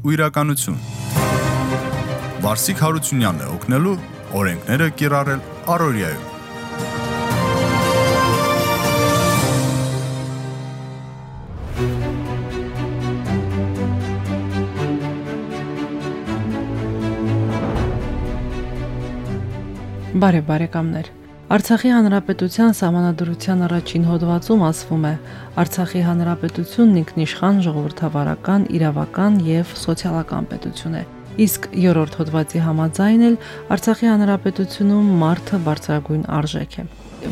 ու իրականություն։ Վարսիկ Հարությունյանն է օգնելու օրենքները կիրառել Արորիայում։ Բարև բարեկամներ։ Արցախի հանրապետության համանadrության առաջին հոդվածում ասվում է. Արցախի հանրապետությունն ինքնիշխան ժողովրդավարական, իրավական եւ սոցիալական պետություն է։ Իսկ երրորդ հոդվածի համաձայն էլ Արցախի հանրապետությունում մարդը բարձրագույն արժեք է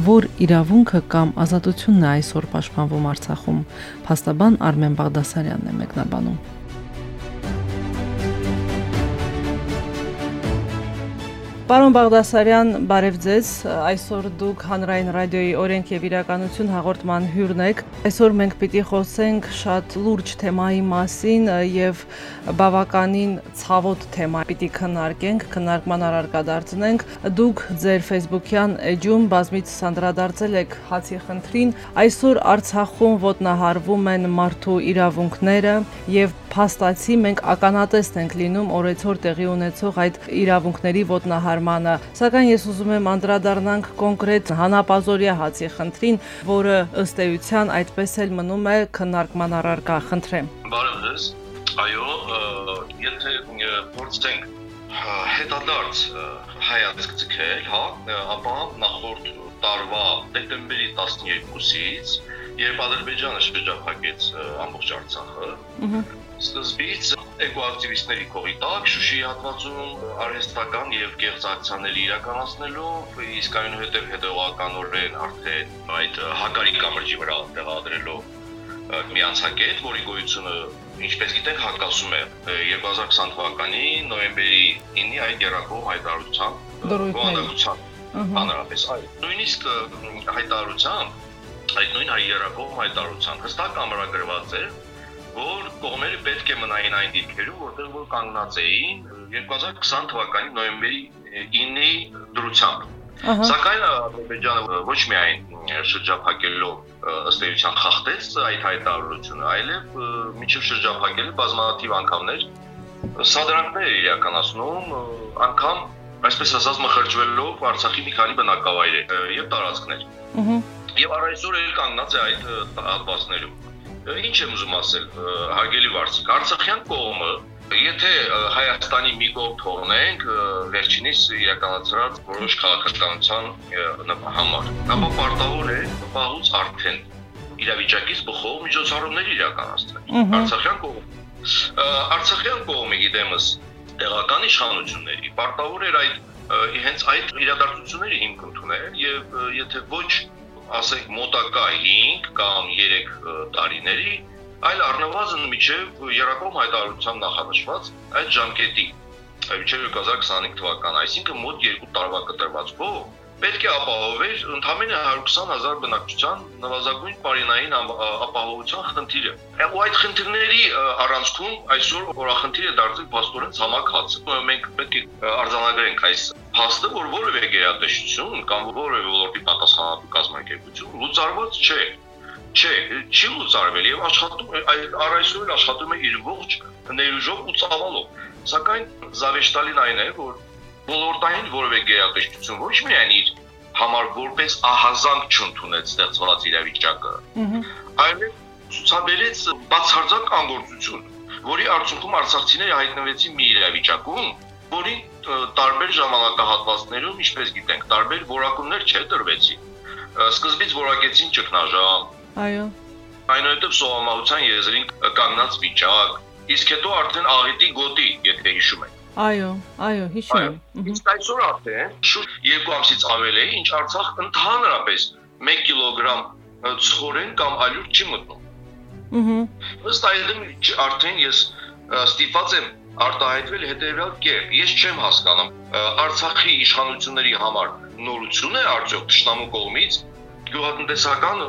որ իրավունքը կամ ազատությունն է այսօր պաշտպանվում Արցախում։ Փաստաբան Արմեն Բաղդասարյանն է մեկնաբանում։ Պարոն Բաղդասարյան, բարև ձեզ։ Այսօր դուք Հանրային ռադիոյի օրենք եւ իրականություն հաղորդման հյուրն եք։ Այսօր մենք պիտի խոսենք շատ լուրջ թեմայի մասին եւ բավականին ցավոտ թեմա պիտի քննարկենք, քննարկման առարկա դարձնենք։ Դուք ձեր Facebook-յան էջում բազմից անդրադարձել եք հացի խնդրին։ Այսօր Արցախում ոտնահարվում են մարդու իրավունքները եւ փաստացի մենք ականատես ենք լինում օրեցօր տեղի ունեցող այդ իրավունքների ոտնահար կառավարմանը, սակայն ես ուզում եմ անդրադառնանք կոնկրետ հանապազորյա հացի խնդրին, որը ըստ էության այդպես էլ մնում է քննարկման առարկա, խնդրեմ։ Բարև ձեզ։ Այո, եթե փորձենք հետադարձ հայացք ցկել, հա, ապա նախորդ տարվա դեկտեմբերի 12-ից, երբ Ադրբեջանը շրջափակեց ամբողջ Արցախը, սկզբից էկոակտիվիստների կողի տակ Շուշիի հատվածում արհեստական եւ կեղծ ակցիաների իրականացնելով, իսկ այնուհետև հետևականորեն արդեն այդ հակարի կամրջի վրա տեղադրելով մի անցակետ, որի գոյությունը ինչպես գիտենք հակասում է 2020 թվականի նոյեմբերի 9-ի այդ երակող հայտարարությամբ դրույթների հանրապես այ նույնիսկ հայտարարությամբ այդ նույն հայերակող հայտարարության հստակ ամրագրված է որ կողմերը պետք է մնային այն դիրքերում, որտեղ որ կանգնած էին 2020 թվականի նոյեմբերի 9-ի դրությամբ։ Սակայն Ադրբեջանը ոչ միայն շրջափակելով ըստ էության խախտեց այդ հայտարարությունը, այլև միջև շրջափակել բազմաթիվ անգամներ սադրանքներ իրականացնում, անգամ այսպես ասած մխրճվելով Արցախի մի քանի բնակավայրեր եւ տարածքներ։ Եվ առայժմ էլ կանգնած է այդ հատվածներում ինչ եմ ուզում ասել, հարգելի Վարդիկ, Արցախյան կողմը Եթե Հայաստանի մի կողմ թողնենք վերջինիս իրականացրած որոշ քաղաքականության համար, ապա պարտավոր է պահուց արդեն իրավիճակից բխող միջոցառումներ իրականացնել։ Արցախյան կողմ Արցախյան կողմը գիտեմս տեղական իշխանությունների պարտավոր էր այդ հենց այդ իրադարձությունները հիմք ընդունել եւ եթե ոչ ասենք մոտակա 5 կամ 3 տարիների, այլ առնվազն միջև Երակոմ հայտարարության նախանշված այդ ժամկետի, միջև 2025 թվական, այսինքն մոտ 2 տարվա կտրվածքով պետք է ապահովել ընդամենը 120.000 բնակչության նվազագույն պարինային ապահովության խնդիրը։ Ու այդ խնդիրների առանցքում այսօր որախնդիր է դարձել փաստորեն ցամաք հացը։ Մենք պետք է արձանագրենք այս փաստը, որ որևէ գերատեսչություն կամ որևէ ոլորտի պատասխանատու կազմակերպություն լուծարված չէ չէ, չի լուծարվել եւ աշխատում առայժմ աշխատում է իր ողջ ներուժով ու ծավալով։ Սակայն զավեշտալին այն է, որ ոլորտային որևէ գերատեսչություն ոչ միայն իր համար որպես ահազանգ չընդունեց ստեղծված իրավիճակը, այլև ցուցաբերեց բացարձակ անգործություն, որի արդյունքում արցախցիները հայտնվեցին մի իրավիճակում, որի տարբեր ժամանակահատվածներում, ինչպես գիտենք, տարբեր որակումներ չդրվեցին։ Սկզբից որակեցին ճգնաժամ։ Այո։ Այնուհետև սովամահության եզրին կանգնած վիճակ, իսկ հետո արդեն աղետի գոտի, եթե հիշում եք Այո, այո, հիշում եմ։ Իսկ այսօր արդեն շուտ 2 ամսից ավել է, ինչ Արցախ ընդհանրապես 1 կիլոգրամ ցորեն կամ ալյուր չի մտնում։ Ահա։ Ըստ այդմ արդեն ես ստիպված եմ արտահայտվել հետևյալ կերպ։ Ես չեմ հասկանում Արցախի իշխանությունների համար նորություն է արդյոք ճշտամու կողմից գյուղատնտեսական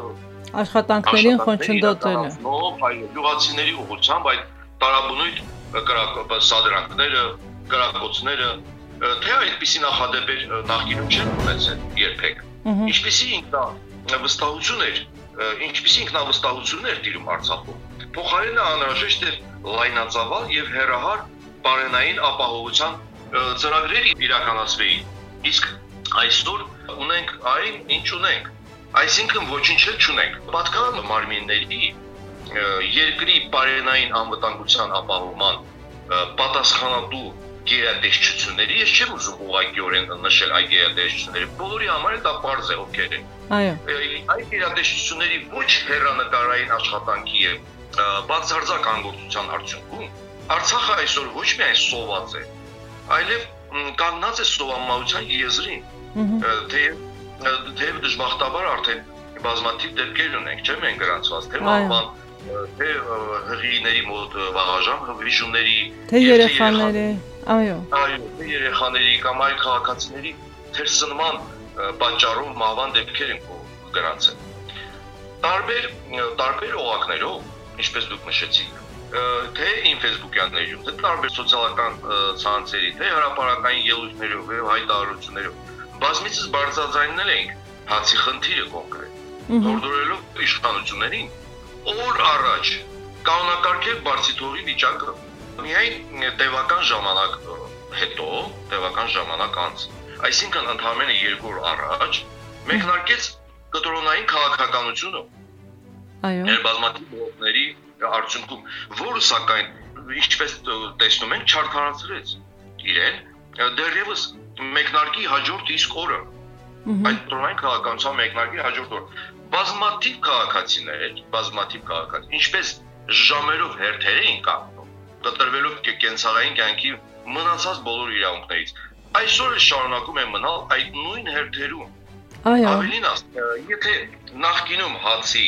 աշխատանքներին խոչընդոտելը։ Այո, գյուղացիների ուղղությամբ այդ տարաբնույթ սադրանքները գրակոծները թե այդպիսի նախադեպեր նախկինում չեն ունեցել երբեք։ Ինչպիսի ինքնա վստահություն էր ինչպիսի ինքնավստահություններ տիրում Արցախում։ Փոխարենը անհրաժեշտ է լայնածավալ եւ հերահար բարենային ապահովության ծրագրեր իրականացվեին։ Իսկ այսօր ունենք այն, ինչ ունենք։ Այսինքն ոչինչ չունենք։ Պատկան մարմինների երկրի բարենային անվտանգության ապահովման պատասխանատու գերատեսչությունների, ես չեմ ուզում ուղղակիորեն նշել այդ գերատեսչությունները, բոլորի համար դա բարձ է, ովքեր են։ Այո։ Այդ գերատեսչությունների ոչ հերանեկարային աշխատանքի եւ բացարձակ անգործության արդյունքում Արցախը այսօր ոչ միայն սոված է, այլև կանգնած է սովամայության եզրին։ Թե թե դժբախտաբար արդեն բազմաթիվ դեպքեր ունենք, չէ՞ մենք գրանցված, թե մահվան թե հղիների մոտ վաղաժամ հվիժումների, թե երեխաների, այո։ Այո, թե երեխաների կամ այլ քաղաքացիների թերսնման պատճառով մահվան դեպքեր են գրանցել։ Տարբեր տարբեր օղակներով, ինչպես դուք նշեցիք, թե իմ Facebook-յաններում, թե տարբեր սոցիալական ցանցերի, թե հրապարակային ելույթներով եւ հայտարարություններով բազմիցս բարձրաձայնել ենք հացի խնդիրը կոնկրետ։ Հորդորելով իշխանություններին օր առաջ կանոնակարգել բարձիթողի վիճակը միայն տևական ժամանակ հետո, տևական ժամանակ անց, այսինքն ընդհանրապես երկու օր առաջ մեկնարկեց կտրոնային քաղաքականությունը։ Այո։ Ներբազմատիվ բողոքների արդյունքում, որը սակայն ինչպես տեսնում ենք, չարթարացրեց իրեն դեռևս մեկնարկի հաջորդ իսկ օրը այդ կտրոնային քաղաքականության մեկնարկի հաջորդ օր բազմաթիվ քաղաքացիներ, բազմաթիվ քաղաքացի, ինչպես ժամերով հերթեր էին կապնում, կտրվելով կենցաղային կյանքի մնացած բոլոր իրավունքներից։ Այսօր շարունակում են մնալ այդ նույն հերթերում։ Այո։ Ավելին ասած, եթե նախկինում հացի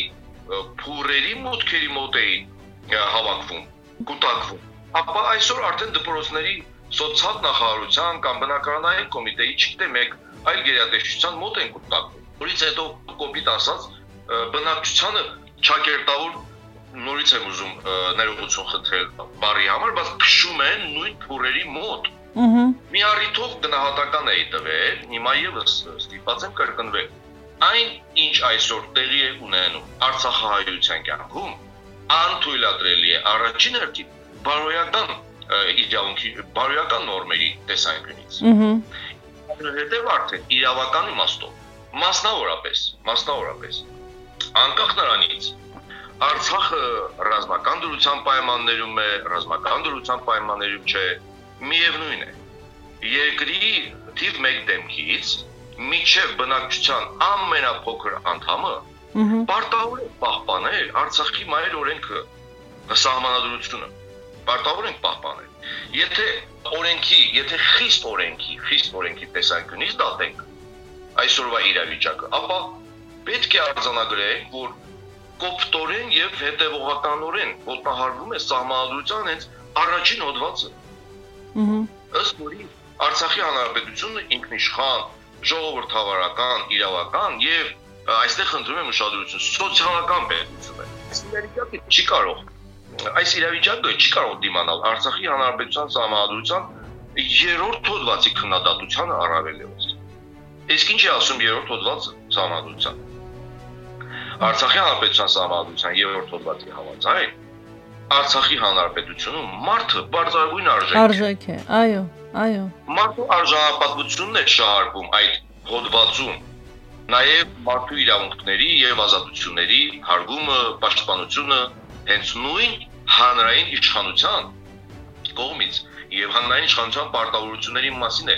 փուրերի մոտքերի մոտ էին հավաքվում, կուտակվում, ապա այսօր արդեն դպրոցների սոցիալ նախարարության կամ բնակարանային կոմիտեի չգիտեմ մեկ այլ գերատեսչության մոտ են կուտակվում որից հետո կոպիտ ասած բնակչությանը ճակերտավոր նորից եմ ուզում ներողություն խնդրել բարի համար, բայց քշում են նույն փուրերի մոտ։ Ահա։ Մի առիթով գնահատական էի տվել, հիմա եւս ստիպված եմ կրկնվել։ Այն, ինչ այսօր տեղի է ունենում Արցախահայության կյանքում, անթույլատրելի է առաջին հերթին բարոյական իրավունքի բարոյական նորմերի տեսանկյունից։ Ահա։ Հետև արդեն իրավական իմաստով մասնավորապես, մասնավորապես անկախ նրանից Արցախը ռազմական դրության պայմաններում է, ռազմական դրության պայմաններում չէ, միևնույն է։ Երկրի թիվ 1 դեմքից միջև բնակչության ամենափոքր անդամը պարտավոր է պահպանել Արցախի մայր օրենքը, սահմանադրությունը։ Պարտավոր են պահպանել։ Եթե օրենքի, եթե խիստ օրենքի, խիստ օրենքի տեսանկյունից դատենք, այսօրվա իրավիճակը, ապա պետք է արձանագրենք, որ կոպտորեն եւ հետեւողականորեն ոտնահարվում է սահմանադրության հենց առաջին հոդվածը։ Ահա։ Ըստ որի Արցախի հանրապետությունը ինքնիշխան, ժողովրդավարական, իրավական եւ այստեղ խնդրում եմ ուշադրություն սոցիալական պետություն է։ Այս իրավիճակը չի կարող այս իրավիճակը չի կարող դիմանալ Արցախի հանրապետության սահմանադրության երրորդ հոդվածի քննադատությանը առավելևս։ Իսկ ինչ է ասում երրորդ հոդված սահմանադրության։ Արցախի հանրապետության սահմանադրության երրորդ հոդվածի համաձայն Արցախի հանրապետությունում մարդը բարձրագույն արժեք Արժեք է, այո, այո։ Մարդու արժանապատվությունն է շահարկում այդ հոդվածում նաև մարդու իրավունքների եւ ազատությունների հարգումը, պաշտպանությունը հենց նույն հանրային իշխանության կողմից եւ հանրային իշխանության պարտավորությունների մասին է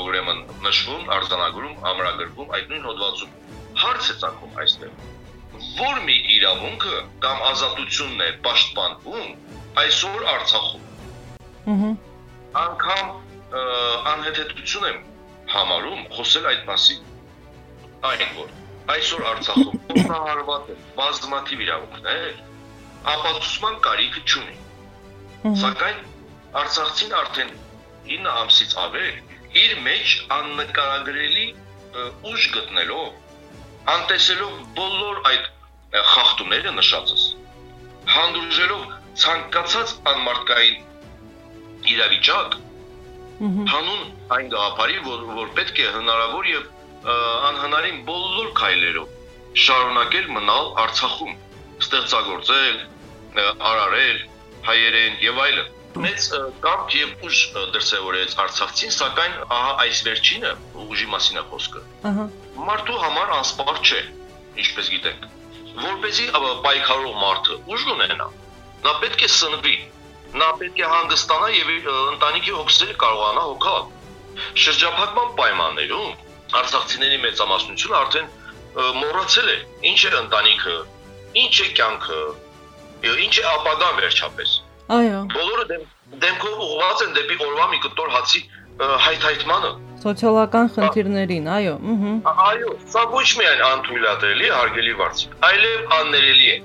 ուրեմն նշվում, արձանագրում, ամրագրվում այդ նույն հոդվածում։ Հարց է ցակում այստեղ։ Որ մի իրավունքը կամ ազատությունն է պաշտպանվում այսօր Արցախում։ Ահա։ Անկամ անհետեցություն եմ համարում խոսել այդ մասին։ Այն որ այսօր Արցախում օգտարված են բազմաթիվ իրավունքներ, ապացուցման կարիք չունի։ Սակայն Արցախցին արդեն 9 ամսից ավել իր մեջ աննկարագրելի ուժ գտնելով անտեսելով բոլոր այդ խախտումները նշածս հանդուրժելով ցանկացած անմարտկային իրավիճակ հանուն այն գաղափարի որ որ պետք է հնարավոր եւ անհնարին բոլոր քայլերով շարունակել մնալ Արցախում, ստեղծագործել, արարել հայերեն եւ այլն մեծ կապ եւ ուժ դրսեւորեց Արցախցին, սակայն ահա այս վերջինը ուժի մասին է խոսքը։ Ահա։ Մարդու համար անսպար չէ, ինչպես գիտենք։ Որպեսզի պայքարող մարդը ուժ ունենա, նա պետք է սնվի, նա պետք է հանգստանա եւ ընտանիքի հոգսերը կարողանա հոգալ։ Շրջափակման պայմաններում արցախցիների մեծամասնությունը արդեն մոռացել է ինչ է ընտանիքը, ինչ է կյանքը, ինչ է ապագան վերջապես։ Այո։ Բոլորը դեմ, դեմքով ուղղված են դեպի օրվա մի կտոր հացի հայթայթմանը։ Սոցիալական խնդիրներին, այո, ըհը։ Այո, սա ոչ միայն անթույլատրելի հարգելի վարձիկ, այլև աններելի է։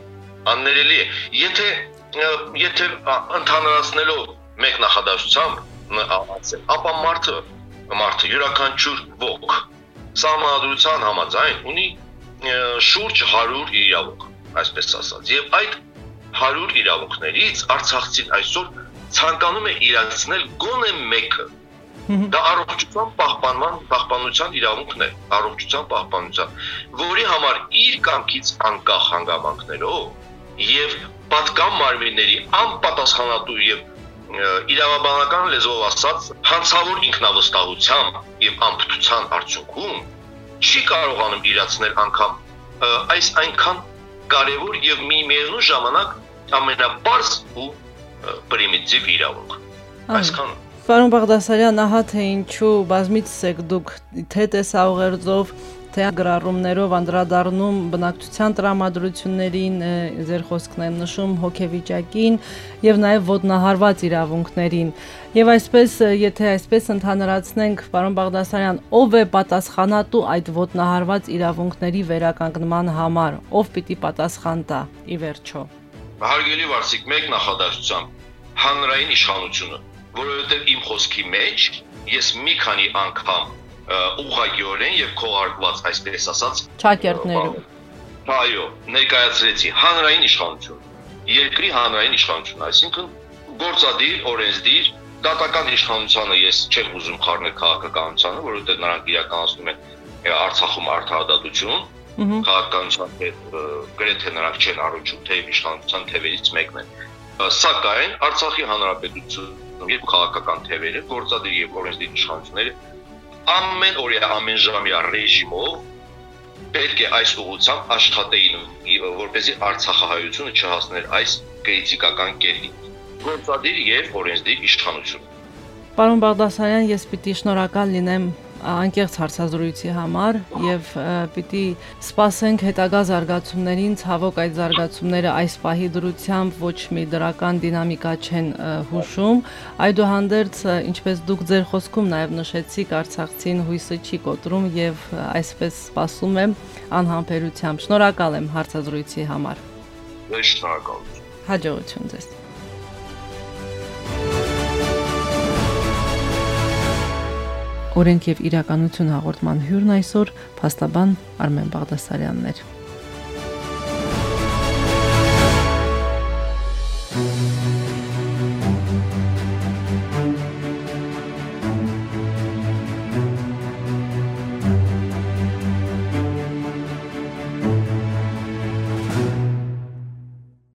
Աններելի է։ Եթե եթե ընդհանրացնելով մեկ նախադասությամբ ապա մարդը մարդը յուրաքանչյուր ոգ սահմանադրության համաձայն ունի շուրջ 100 իրավունք, այսպես ասած։ Եվ այդ 100 իրավունքներից Արցախցին այսօր ցանկանում է իրացնել գոնե մեկը։ Դա առողջության պահպանման պահպանության իրավունքն է, առողջության պահպանության, որի համար իր կամքից անկախ հանգամանքներով եւ պատկան մարմինների անպատասխանատու եւ իրավաբանական լեզվով ասած հանցավոր ինքնավստահությամբ եւ անփթության արդյունքում չի կարողանում իրացնել անգամ այս այնքան կարևոր եւ մի միևնույն ժամանակ ամենաբարձ ու պրիմիտիվ իրավունք։ Այսքան Պարոն Բաղդասարյան, ահա թե ինչու բազմիցս եք դուք թե տեսաուղերձով թե գրառումներով անդրադառնում բնակչության տրամադրություններին, ձեր խոսքն է նշում հոգեվիճակին եւ նաեւ ոտնահարված իրավունքներին։ Եվ այսպես, եթե այսպես ընդհանրացնենք, պարոն Բաղդասարյան, ով է պատասխանատու այդ ոտնահարված իրավունքների վերականգնման համար, ով պիտի պատասխան տա ի վերջո հարգելի վարսիկ մեկ նախադասությամբ հանրային իշխանությունը, որովհետև իմ խոսքի մեջ ես մի քանի անգամ ուղղակիորեն եւ քողարկված այսպես ասած ճակերտներում այո ներկայացրեցի հանրային իշխանություն երկրի հանրային իշխանություն այսինքն գործադիր օրենսդիր դատական իշխանությանը ես չեմ ուզում խառնել քաղաքականությանը որովհետեւ նրանք իրականացնում են Արցախում արդարադատություն քաղաքականության հետ գրեթե նրանք չեն առնչում թե իշխանության թևերից մեկն է սակայն Արցախի հանրապետությունը եւ քաղաքական թևերը գործադիր եւ օրենսդիր իշխանությունները ամեն օրյա ամեն ժամյա ռեժիմով պետք է այս ուղղությամբ աշխատեին որպեսզի Արցախահայությունը չհասներ այս կրիտիկական կետին գործադիր եւ օրենսդիր իշխանություն Պարոն Բաղդասարյան, ես պիտի շնորհակալ լինեմ անկեղծ հարցազրույցի համար եւ պիտի սպասենք հետագա զարգացումներին ցավոք այդ զարգացումները այս պահի դրությամբ ոչ մի դրական դինամիկա չեն հուշում այդուհանդերձ ինչպես դուք ձեր խոսքում նաեւ նշեցիք արցախցին հույսը չի կոտրում եւ այսպես սպասում եմ անհամբերությամբ շնորհակալ եմ հարցազրույցի համար շնորհակալ հաջողություն ձեզ Օրենք եւ իրականություն հաղորդման հյուրն այսօր փաստաբան Արմեն Բաղդասարյանն էր։